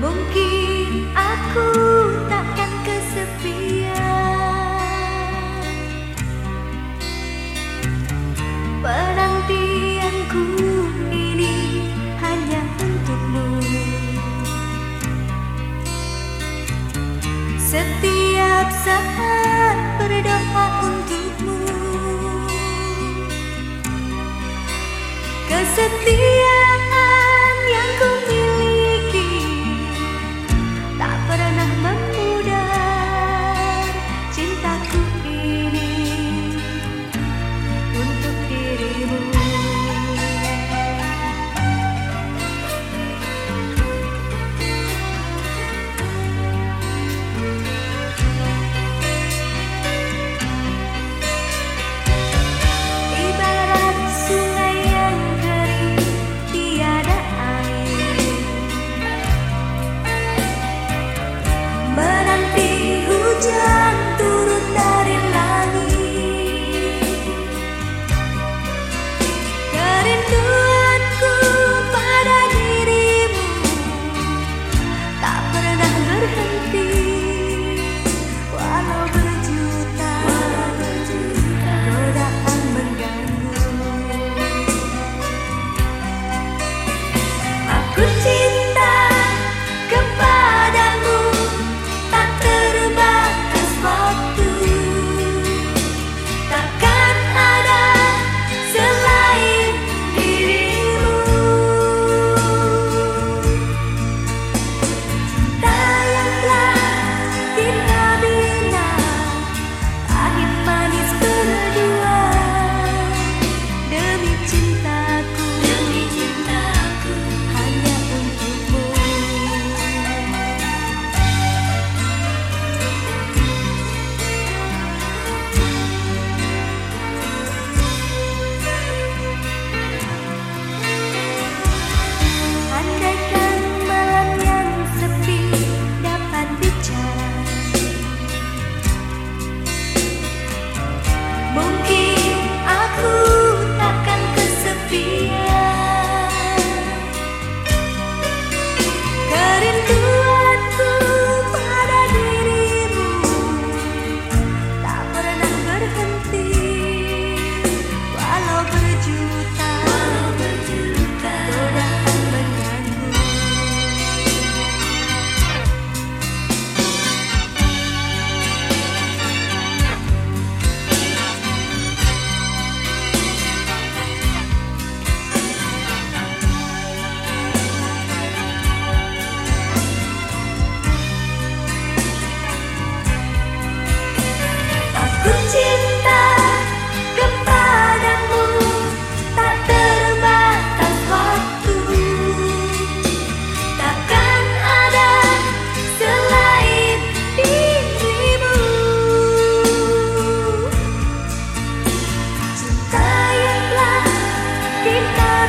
Mungkin aku takkan kesepian. Penantianku ini hanya untukmu. Setiap saat setia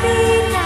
Navidad.